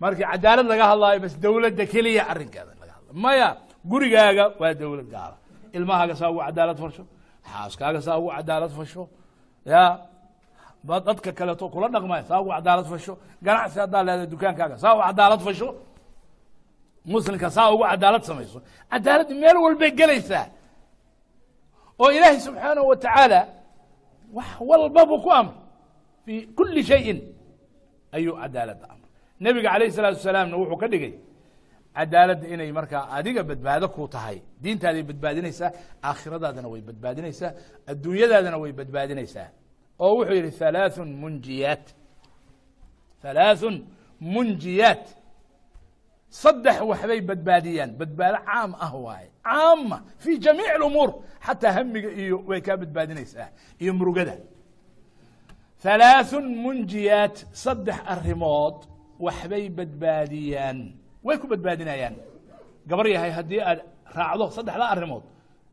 [SPEAKER 1] markii cadaalad laga hadlaayo bas dawladda keliya arrinkeeda laga hadla maya gurigaaga waa dawlad gaala. Ilmahaaga saa ugu cadaalad fasho xaaskaaga saa ugu cadaalad fasho. Ya dadka kaleeto kula dhaqmaya saa ugu cadaalad fasho. Ganacsi haddaa leedahay dukaankaaga saa ugu cadaalad fasho. Muslimka saa ugu cadaalad samayso. Cadaaladdi meel walbay gelaysaa. Oo ilaahay subxaanahu wa tacaala wax walba buu ku amray. Fii kuli shayin ayuu cadaaladda amray. Nebiga calayh isalaatu wasalaamna wuxuu ka dhigay cadaaladda inay markaa adiga badbaado ku tahay diintaaday badbaadinaysaa aakhiradaadana way badbaadinaysaa adduunyadaadana way badbaadinaysaa oo wuxuu yidhi halaaثun munjiyaat halaaثun munjiyaat saddex waxbay badbaadiyaan badbaado caam ah waaye caama fi jamiic اlumuur xataa hamiga iyo way kaa badbaadinaysaa iyo murugada halaaثun munjiyaat saddex arrimood waxbay badbaadiyaan way ku badbaadinayaan gabar yahay haddii aad raacdo saddexdaa arrimood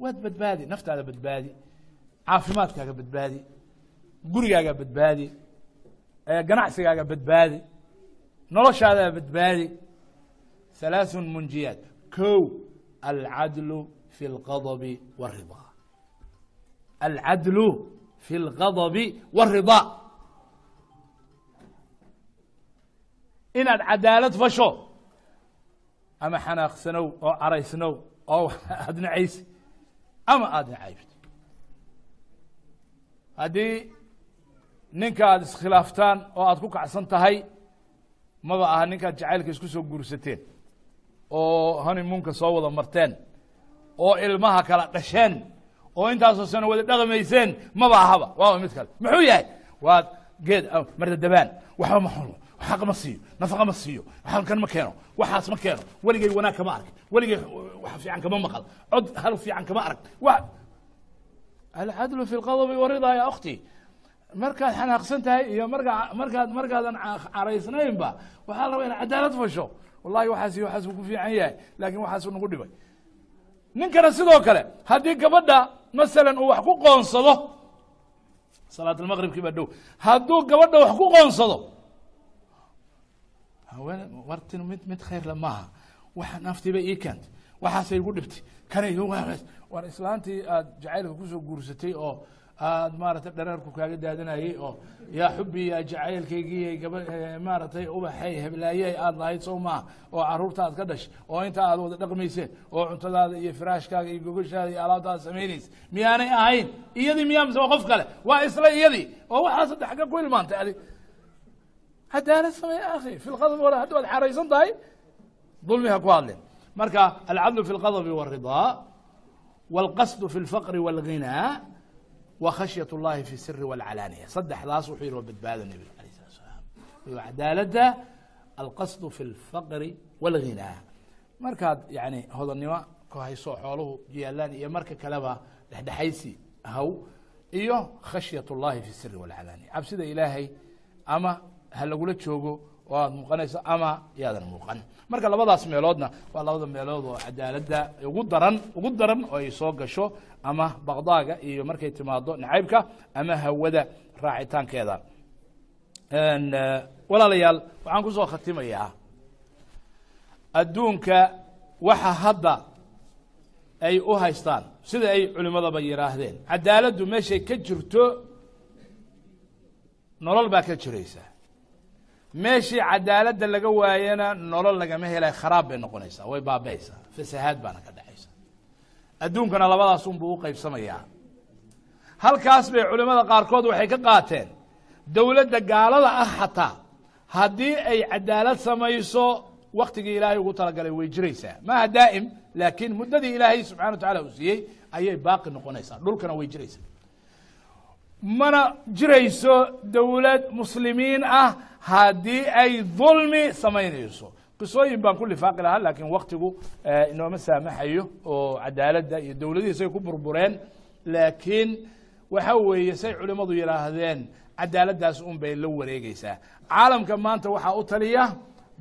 [SPEAKER 1] waad badbaadi naftaada badbaadi caafimaadkaaga badbaadi gurigaaga badbaadi ganacsigaaga badbaadi noloshaada badbaadi ثلاث منجيات كو العدل في الغضب والرضا العدل في الغضب والرضا inaad cadaalad fasho ama xanaaqsanow oo caraysnow oo aad nacaysi ama aad nacaybto haddii ninka aad iskhilaaftaan oo aad ku kacsan tahay maba aha ninkaad jacaylka isku soo guursateen oo honeymoonka soo wada marteen oo ilmaha kala dhasheen oo intaasoo sano wada dhaqmayseen maba ahaba. Waa mid kale. Muxuu yahay? Waa geed mardadabaan waxba ma xulo xaq ma siiyo nafaqa ma siiyo halkan ma keeno waxaas ma keeno weligay wanaag kama arag weligay wax fiican kama maqal cod hal fiican kama arag wa alcadlu fi lqadabi waridaa ya akhti markaad xanaaqsan tahay iyo markaa markaad markaadan caraysnaynba waxaa la rabaa inaad cadaalad fasho wallahi waxaas iyo waxaas uu ku fiican yahay laakiin waxaasuu nagu dhibay. Ninkana sidoo kale haddii gabadha masalan uu wax ku qoonsado salaat almaqribkii baa dhow hadduu gabadha wax ku qoonsado haween mid khayrle maaha. Waxa naftiiba ii keentay. Waxaasay igu dhibtay. Kanay war islaantii aad jacaylka ku soo guursatay oo aad maaragtay dhareerku kaaga daadanayey oo yaa xubi yaa jacaylkaygii gaba maaragtay ubaxay heblaayey aad lahayd sow maaha oo carruurta aad ka dhashay oo inta aad wada dhaqmayseen oo cuntadaada iyo firaashkaaga iyo gogoshaada iyo alaabtaada samaynaysa miyaanay ahayn? Iyadii miyaa mise waa qof kale? Waa isla iyadii? Oo waxaa saddex xagga ku ilmaantay adig cadaalad samey akhi fi lqadab wala haddi waad xaraysan tahay dulmi ha ku hadlin marka alcadlu fi lqadabi wاridaa wاlqasdu fi اlfaqri wاlghinaa وkhشhية الlahi في الsir والcalaaniya saddexdaas wuxuu yihi waa badbaado nebiga aليه الsلat slaam cadaaladda alqasd fi الfaqri والghinaa markaad yani hodannimo ku hayso xooluhu yaalaan iyo marka kaleba dhexdhexaysi haw iyo khashyaة الlahi fi الsir والcalaaniya cabsida ilaahay ama ha lagula joogo oo aad muuqanayso ama yaadan muuqan. Marka labadaas meeloodna waa labada meelood oo cadaaladda ugu daran ugu daran oo ay soo gasho ama baqdaaga iyo markay timaado nacaybka ama hawada raacitaankeeda. Walaalayaal waxaan ku soo khatimayaa adduunka waxa hadda ay u haystaan sida ay culimadaba yidhaahdeen cadaaladdu meeshay ka jirto nolol baa ka jiraysa meeshii cadaaladda laga waayana nolol lagama helay kharaab bay noqonaysaa way baabaysaa fasahaad baana ka dhexaysa adduunkana labadaas unbuu u qaybsamayaa halkaas bay culimmada qaarkood waxay ka qaateen dowladda gaalada ah xataa haddii ay cadaalad samayso waktigii ilaahay ugu talagalay way jiraysaa. Maaha daa'im laakiin muddadii ilaahay subxana wa tacala uu siiyey ayay baaqi noqonaysaa dhulkana way jiraysaa. Mana jirayso dowlad muslimiin ah haddii ay dulmi samaynayso. Qisooyin baan ku lifaaqi lahaa laakiin waktigu inooma saamaxayo oo cadaaladda iyo dowladihiis ay ku burbureen. Laakiin waxa weeye say culimmadu yidhaahdeen cadaaladdaas un bay la wareegeysaa caalamka maanta waxaa u taliya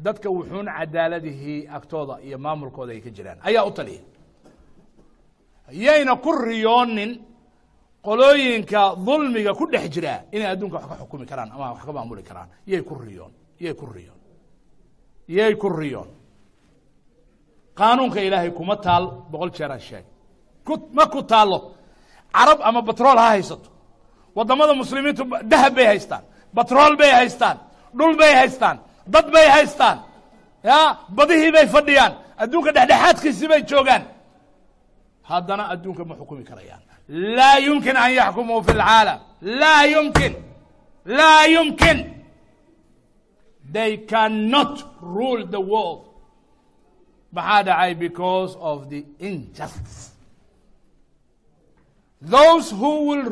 [SPEAKER 1] dadka wuxuun cadaaladihii agtooda iyo maamulkooda ay ka jiraan. Ayaa u taliya. Yayna ku riyoonin qolooyinka dulmiga ku dhex jira inay adduunka wax ka xukumi karaan ama wax ka maamuli karaan yay ku riyoon yay ku riyoon yay ku riyoon. Qaanuunka ilaahay kuma taal boqol jeeraan sheeg ma ku taallo. Carab ama batrool ha haysato. Waddamada muslimiintu dahab bay haystaan batrool bay haystaan dhul bay haystaan dad bay haystaan ya badihii bay fadhiyaan adduunka dhexdhexaadkiisii bay joogaan. Haddana adduunka ma xukumi karayaan laa yumkin an yaxkumuu fi اlcaalam laa yumkin laa yumkin they cannot rule the world. maxaa dhacay because of the injustice. Those who will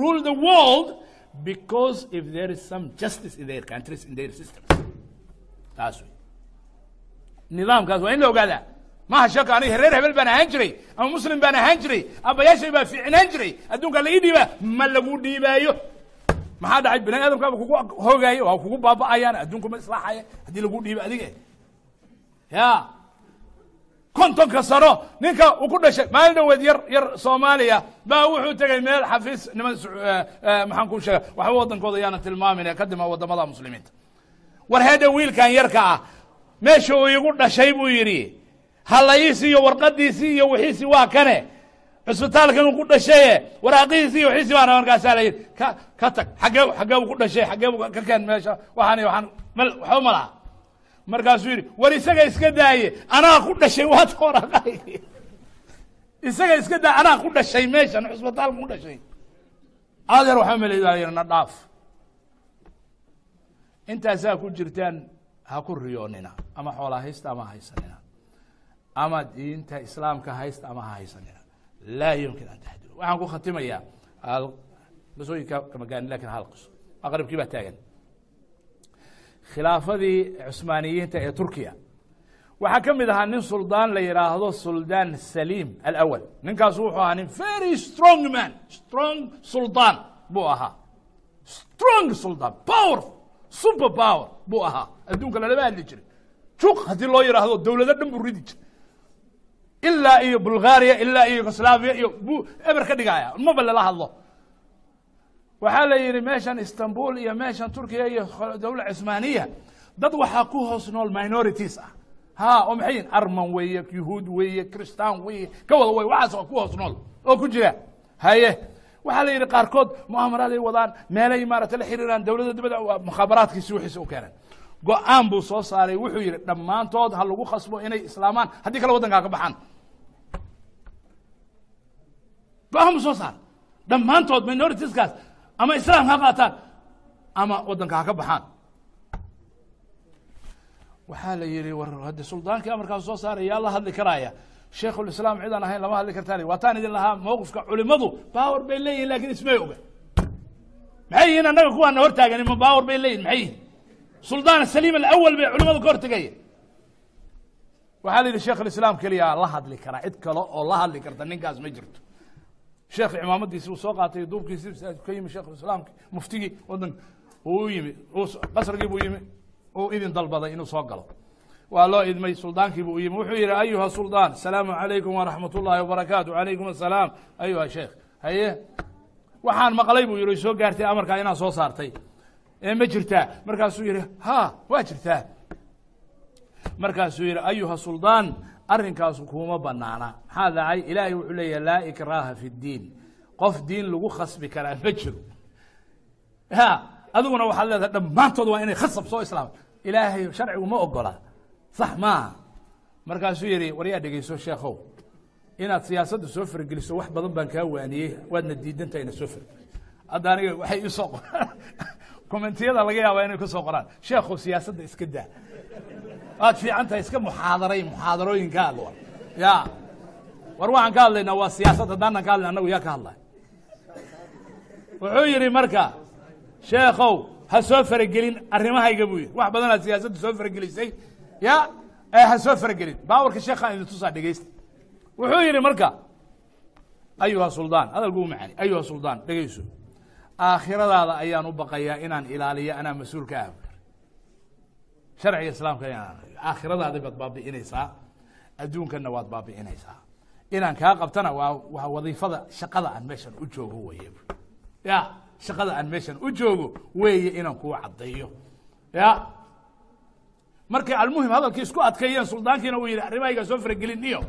[SPEAKER 1] rule the world because if there is some justice in their countries in their systems. Taas nidaamkaas waa in la ogaadaa maha shaka aniga reer hebel baan ahaan jiray ama muslim baan ahaan jiray abayaashay baa fiicnaan jiray adduunka la ii dhiibaa ma lagu dhiibaayo. Maxaa dhacay? Bini aadamkaaba kugu hoogaayo waa kugu baaba'ayaan adduunku ma islaaxaya haddii lagu dhiibo adiga ya. Kontonka sano ninka uu ku dhashay maalin dhaweed yar yar soomaaliya baa wuxuu tegay meel xafiis niman maxaan ku sheega waxba waddankooda yaana tilmaamin kadima waddamada muslimiinta. War heedha wiilkan yarka ah meesha uu igu dhashay buu yidhi halayiisii iyo warqadiisii iyo wixiisii waa kane. Cusbitaalkan ku dhashaye waraaqihiisii iyo wixiisii baana markaasaa la yidhi ka ka tag xaggee xaggee ku dhashay xaggee ka keen meesha waxaan waxaan mal waxba ma laha. Markaasuu yidhi war isaga iska daaye anaa ku dhashay waad waraqay isaga iska daa anaa ku dhashay meeshan cusbitaalka ku dhashay. Adeer waxaa malaydaa na dhaaf. Intaasaa ku jirtaan ha ku riyoonina ama xoolaa haysta ama ha haysanina ama diinta islaamka haysta ama ha haysanina laa yumkin an taxdiru waxaan ku khatimayaa qisooyinka kama gaanin laakiin hal qiso maqribkii baa taagan. Khilaafadii cusmaaniyiinta ee turkiya. Waxaa ka mid ahaa nin suldaan la yidhaahdo suldaan saliim alawal ninkaasu wuxuu ahaa nin very strong man. Strong suldaan buu ahaa. Strong suldaan powerful super power buu ahaa. Adduunka lalama hadli jiray. Juq haddii loo yidhaahdo dowlado dhan buu ridi jiray ilaa iyo bulgaria ilaa iyo yugoslaviya iyo buu eber ka dhigaya. Maba lala hadlo. Waxaa la yidhi meeshan istanbul iyo meeshan turkiya iyo dowla cismaaniya dad waxaa ku hoos nool minorities ah. Ha oo maxay yihiin arman weeye yuhuud weeye christaan weeye ka wada wey waxaas waa ku hoos nool oo ku jira. Haye. Waxaa la yidhi qaarkood mu'aamaraday wadaan meelay maarata la xiriiraan dowladda dibadda mukhaabaraadkiisi wixiisa u keeneen. Go'aan buu soo saaray wuxuu yidhi dhammaantood ha lagu khasbo inay islaamaan haddii kale waddankaa ka baxaan buu soo saaray dhammaantood minoritiskaas ama islaam ha qaataan ama waddanka ha ka baxaan. Waxaa la yidhi war haddi suldaankii amarkaas soo saaray yaa la hadli karaaya. Sheikhulislaam cid aan ahayn lama hadli kartaa waa taan idin lahaa mawqifka culimadu baawar bay leeyihiin laakiin ismay oga. Maxay yihiin annaga kuwaana hortaagani? Ma baawar bay leeyihiin maxay yihiin suldaan saliim alawal bay culimadu ka hortegaya waxaa la yidhi sheikhulislaam keliyaa la hadli karaa cid kale oo la hadli karta ninkaas ma jirto sheekh cimaamadiisi uu soo qaatay duubkiisi ka yimi sheikhulislaamki muftigii wadanka uu u yimi qasrigii buu yimi uu idin dalbaday inuu soo galo. Waa loo idmay suldaankiibu u yimi. Wuxuu yihi ayuha suldaan asalaamu calaykum waraxmat ullaahi wabarakaatu calaykum asalaam. Ayuha sheekh haye waxaan maqlay buu yihi soo gaartay amarkaa inaad soo saartay. Ee ma jirtaa? Markaasuu yihi ha waa jirtaa. Markaasuu yihi ayuha suldaan arrinkaasu kuma banaana maxaa dhacay ilaahay wuxuu leeyahy laa ikraaha fi ddiin qof diin lagu khasbi karaa ma jiro. Ya adiguna waxaad leedahay dhammaantood waa inay khasab soo islaama ilaahay sharcigu ma ogola sax maaha markaasuu yihi war yaa dhegeyso sheekhow inaad siyaasadda soo fargeliso wax badan baan kaa waaniyey waadna diidanta ina soo fargeliso hadda aniga waxay isoo qoraan. Commentiyada laga yaabaa inay ku soo qoraan. Sheekhow siyaasadda iska daa waad fiican tahay iska muxaadaray muxaadarooyinka hadl ya. War waxaan ka hadlaynaa waa siyaasad haddaanan ka hadlayn annagu yaa ka hadlay wuxuu yihi marka sheekhow ha soo faragelin arrimahayga buu yihi wax badanaad siyaasadda soo faragelisay. Ya ha soo faragelin. Baawarka sheekhaan idin tusaa dhegeysta wuxuu yihi marka ayuha suldaan hadalku u macani. Ayuha suldaan dhegeyso aakhiradaada ayaan u baqayaa inaan ilaaliyo anaa mas'uul ka ah sharciga islaamka ayaan aakhiradaadi baad baabi'inaysaa adduunkanna waad baabi'inaysaa. Inaan kaa qabtana waa waa wadiifada shaqada aan meeshan u joogo weye ya shaqada aan meeshan u joogo weeye inaan kuu caddeeyo. Ya. Markay almuhim hadalkii isku adkeeyeen suldaankiina uu yihi arrimahaygaa soo faragelin iyo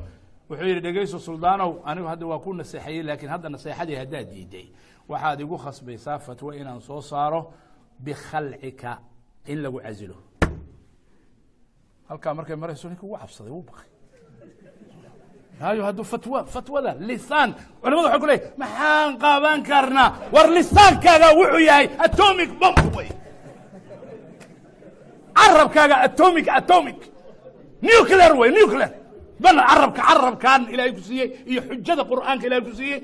[SPEAKER 1] wuxuu yihi dhegeyso suldaanow anigu hadda waa ku naseexayey laakiin hadda naseexadii haddaad diiday. Waxaad igu khasbaysaa fatwo inaan soo saaro bikhalcika in lagu casilo halkaa markay marayso ninka ugu cabsaday wuu baqay. Maayo hadduu fatwa fatwada lisaan culamadu waxay ku leey maxaan qaaban karnaa? War lisaankaaga wuxuu yahay atomic bomb wey carabkaaga atomic atomic. Nuclear wey nuclear. Bal carabka carabkan ilaahay ku siiyey iyo xujada qur'aanka ilahay ku siiyey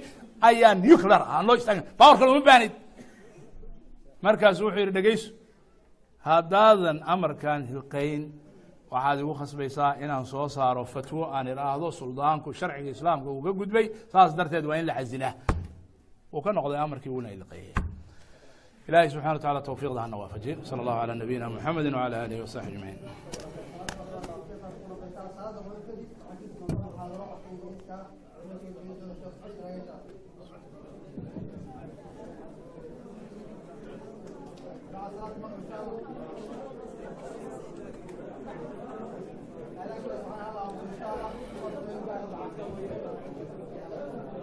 [SPEAKER 1] ayaa nuclear ah aan loo istaaga powerka lama baanid markaasu wuxuu yidhi dhegeyso haddaadan amarkan hilqayn waxaad igu khasbaysaa inaan soo saaro fatwo aan idhaahdo suldaanku sharciga islaamka uuga gudbay saas darteed waa in la casinaa uu ka noqday amarkii uuna ilqeeyey ilaahay subxana wa tacala towfiiqda hana waafaji sala allahu calaa nabiyina muxamedi wacala aalihi wasaxbi ajmaciin.